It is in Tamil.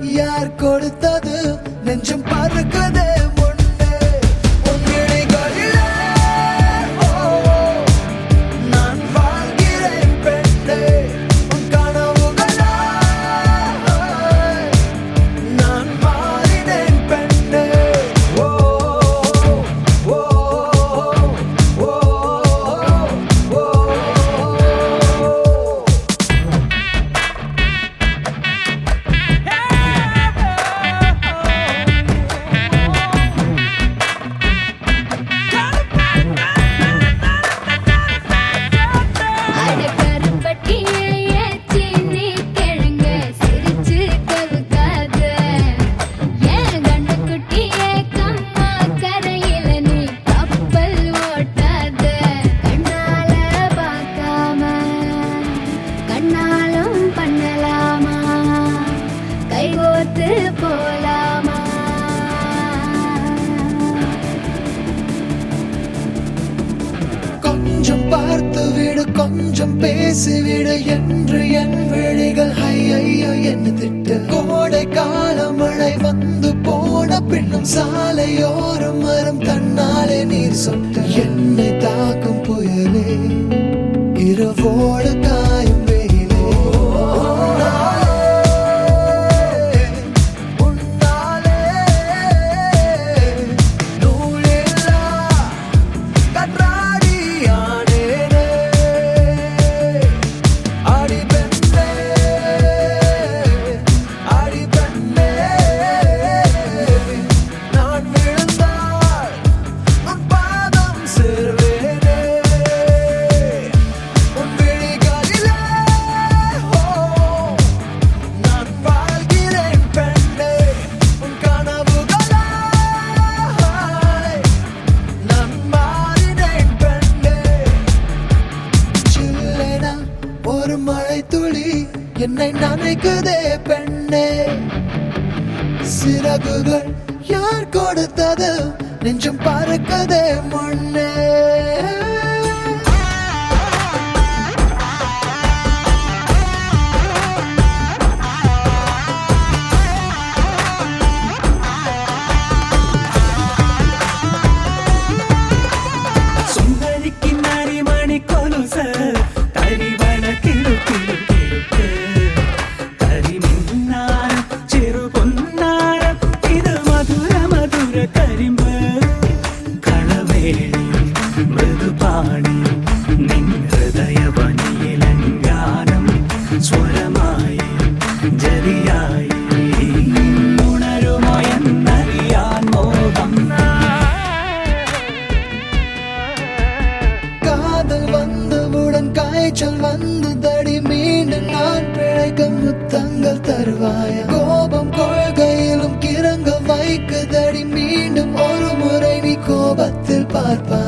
யார் கொடுத்தது? நெஞ்சம் பறக்குது. கொஞ்சம் பேசிவிடு என்று என் விழிகள் ஐயோ என்ன திட்டு. கோடை கால மழை வந்து போன பின்னும் சாலையோரம் மரம் தன்னாலே நீர் சொட்டு. என்னை தாக்கும் புயலே இரவோடு ஒரு மழை துளி என்னை நனைக்குதே பெண்ணே. சிறகுகள் யார் கொடுத்தது? நெஞ்சம் பறக்குதே முன்னே മൃദുപാണി നിൻ ഹൃദയവനിയിലങ്കാനം സ്വരമായി ജരിയായി ഉണരുമോ എന്നറിയാൻ മോഹം காதல் வந்தவுடன் காய்ச்சல் வந்ததடி மீண்டும் நான் பிழைக்க முத்தங்கள் தருவாய கோபம் கொள்கையிலும் கிறங்க வைக்குதடி மீண்டும் ஒரு முறை நீ கோபத்தில் பார்ப்பாய